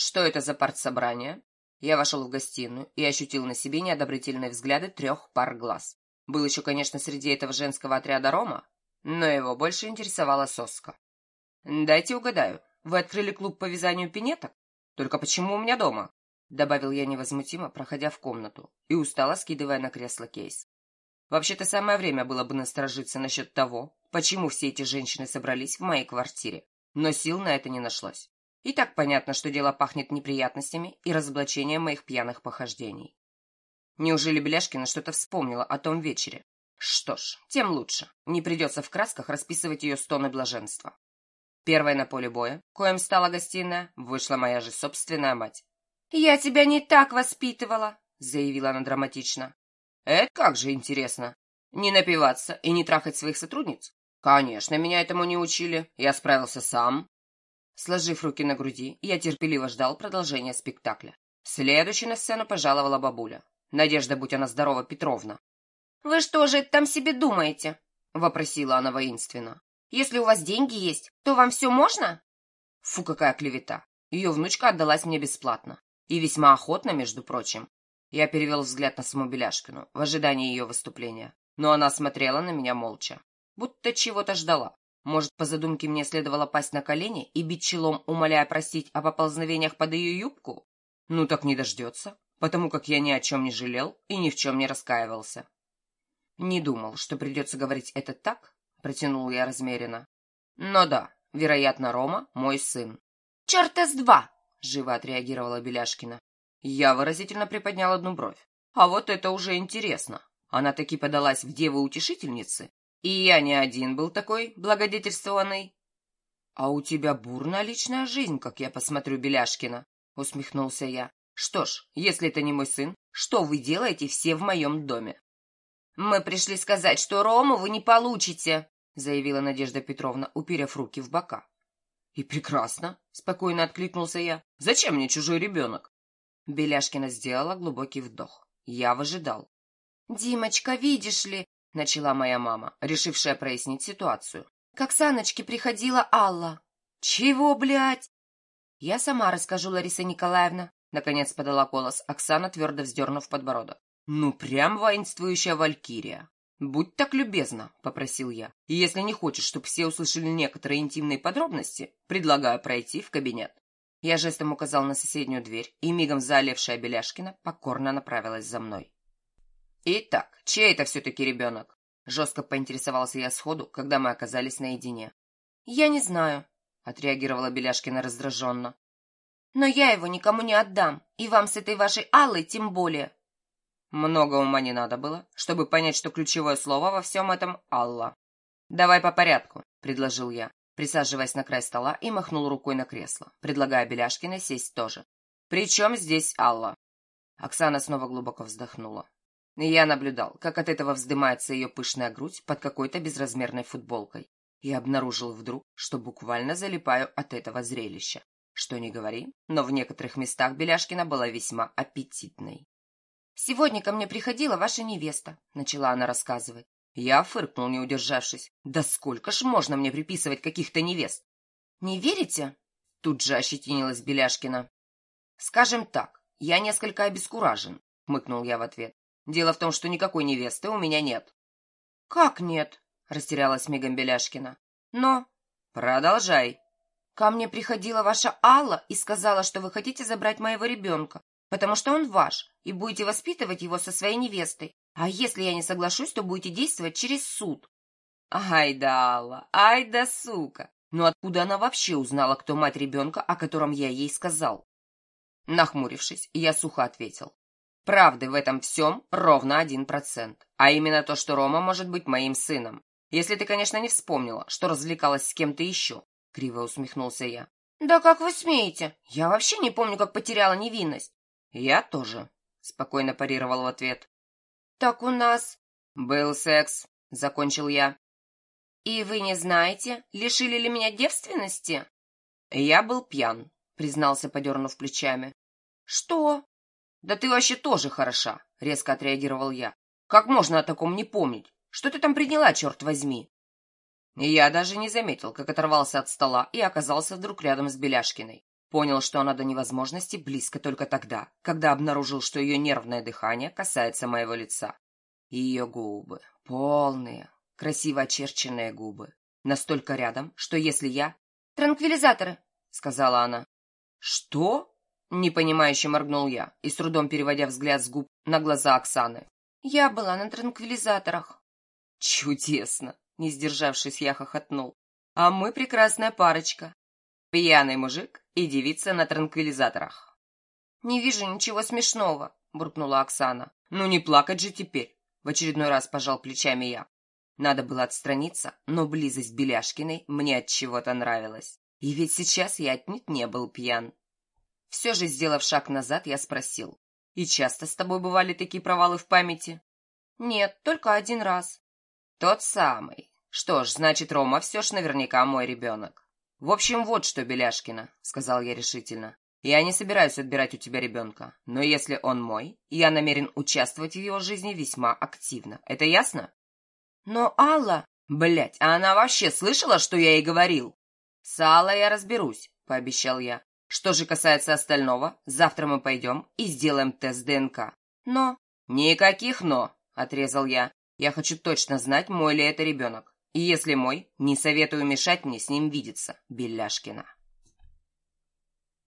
Что это за партсобрание? Я вошел в гостиную и ощутил на себе неодобрительные взгляды трех пар глаз. Был еще, конечно, среди этого женского отряда Рома, но его больше интересовала соска. «Дайте угадаю, вы открыли клуб по вязанию пинеток? Только почему у меня дома?» Добавил я невозмутимо, проходя в комнату и устало скидывая на кресло кейс. Вообще-то самое время было бы насторожиться насчет того, почему все эти женщины собрались в моей квартире, но сил на это не нашлось. И так понятно, что дело пахнет неприятностями и разоблачением моих пьяных похождений. Неужели Беляшкина что-то вспомнила о том вечере? Что ж, тем лучше. Не придется в красках расписывать ее стоны блаженства. Первой на поле боя, коем стала гостиная, вышла моя же собственная мать. «Я тебя не так воспитывала», — заявила она драматично. «Это как же интересно. Не напиваться и не трахать своих сотрудниц? Конечно, меня этому не учили. Я справился сам. Сложив руки на груди, я терпеливо ждал продолжения спектакля. Следующей на сцену пожаловала бабуля. Надежда, будь она здорова, Петровна. «Вы что же там себе думаете?» — вопросила она воинственно. «Если у вас деньги есть, то вам все можно?» Фу, какая клевета. Ее внучка отдалась мне бесплатно. И весьма охотно, между прочим. Я перевел взгляд на саму Беляшкину в ожидании ее выступления. Но она смотрела на меня молча, будто чего-то ждала. Может, по задумке мне следовало пасть на колени и бить челом, умоляя простить о поползновениях под ее юбку? Ну так не дождется, потому как я ни о чем не жалел и ни в чем не раскаивался. Не думал, что придется говорить это так, протянул я размеренно. Но да, вероятно, Рома — мой сын. «Черта с два!» — живо отреагировала Беляшкина. Я выразительно приподнял одну бровь. А вот это уже интересно. Она таки подалась в девы-утешительницы и я не один был такой благодетельствованный. — А у тебя бурная личная жизнь, как я посмотрю, Беляшкина, — усмехнулся я. — Что ж, если это не мой сын, что вы делаете все в моем доме? — Мы пришли сказать, что Рому вы не получите, — заявила Надежда Петровна, уперев руки в бока. — И прекрасно, — спокойно откликнулся я. — Зачем мне чужой ребенок? Беляшкина сделала глубокий вдох. Я выжидал. — Димочка, видишь ли, — начала моя мама, решившая прояснить ситуацию. «Как с Аночки приходила Алла». «Чего, блядь?» «Я сама расскажу, Лариса Николаевна», — наконец подала голос Оксана, твердо вздернув подбородок. «Ну, прям воинствующая валькирия». «Будь так любезна», — попросил я. «И если не хочешь, чтобы все услышали некоторые интимные подробности, предлагаю пройти в кабинет». Я жестом указал на соседнюю дверь, и мигом заолевшая Беляшкина покорно направилась за мной. «Итак, чей это все-таки ребенок?» Жестко поинтересовался я сходу, когда мы оказались наедине. «Я не знаю», — отреагировала Беляшкина раздраженно. «Но я его никому не отдам, и вам с этой вашей Аллой тем более». Много ума не надо было, чтобы понять, что ключевое слово во всем этом — Алла. «Давай по порядку», — предложил я, присаживаясь на край стола и махнул рукой на кресло, предлагая Беляшкиной сесть тоже. «При чем здесь Алла?» Оксана снова глубоко вздохнула. Я наблюдал, как от этого вздымается ее пышная грудь под какой-то безразмерной футболкой, и обнаружил вдруг, что буквально залипаю от этого зрелища. Что не говори, но в некоторых местах Беляшкина была весьма аппетитной. «Сегодня ко мне приходила ваша невеста», — начала она рассказывать. Я фыркнул, не удержавшись. «Да сколько ж можно мне приписывать каких-то невест?» «Не верите?» — тут же ощетинилась Беляшкина. «Скажем так, я несколько обескуражен», — хмыкнул я в ответ. Дело в том, что никакой невесты у меня нет. — Как нет? — растерялась мигом Беляшкина. — Но... — Продолжай. — Ко мне приходила ваша Алла и сказала, что вы хотите забрать моего ребенка, потому что он ваш, и будете воспитывать его со своей невестой. А если я не соглашусь, то будете действовать через суд. — Ай да Алла, ай да сука! Но откуда она вообще узнала, кто мать ребенка, о котором я ей сказал? Нахмурившись, я сухо ответил. Правды в этом всем ровно один процент. А именно то, что Рома может быть моим сыном. Если ты, конечно, не вспомнила, что развлекалась с кем-то еще. Криво усмехнулся я. Да как вы смеете? Я вообще не помню, как потеряла невинность. Я тоже. Спокойно парировал в ответ. Так у нас... Был секс. Закончил я. И вы не знаете, лишили ли меня девственности? Я был пьян, признался, подернув плечами. Что? «Да ты вообще тоже хороша», — резко отреагировал я. «Как можно о таком не помнить? Что ты там приняла, черт возьми?» Я даже не заметил, как оторвался от стола и оказался вдруг рядом с Беляшкиной. Понял, что она до невозможности близко только тогда, когда обнаружил, что ее нервное дыхание касается моего лица. Ее губы, полные, красиво очерченные губы, настолько рядом, что если я... «Транквилизаторы», — сказала она. «Что?» — непонимающе моргнул я и с трудом переводя взгляд с губ на глаза Оксаны. «Я была на транквилизаторах». «Чудесно!» — не сдержавшись, я хохотнул. «А мы прекрасная парочка. Пьяный мужик и девица на транквилизаторах». «Не вижу ничего смешного», — буркнула Оксана. «Ну не плакать же теперь!» — в очередной раз пожал плечами я. Надо было отстраниться, но близость Беляшкиной мне от чего-то нравилась. И ведь сейчас я отнюдь не был пьян. Все же, сделав шаг назад, я спросил. «И часто с тобой бывали такие провалы в памяти?» «Нет, только один раз». «Тот самый. Что ж, значит, Рома все ж наверняка мой ребенок». «В общем, вот что, Беляшкина», — сказал я решительно. «Я не собираюсь отбирать у тебя ребенка, но если он мой, я намерен участвовать в его жизни весьма активно. Это ясно?» «Но Алла...» Блять, а она вообще слышала, что я ей говорил?» «С Аллой я разберусь», — пообещал я. «Что же касается остального, завтра мы пойдем и сделаем тест ДНК». «Но...» «Никаких «но», — отрезал я. «Я хочу точно знать, мой ли это ребенок. И если мой, не советую мешать мне с ним видеться, Беляшкина».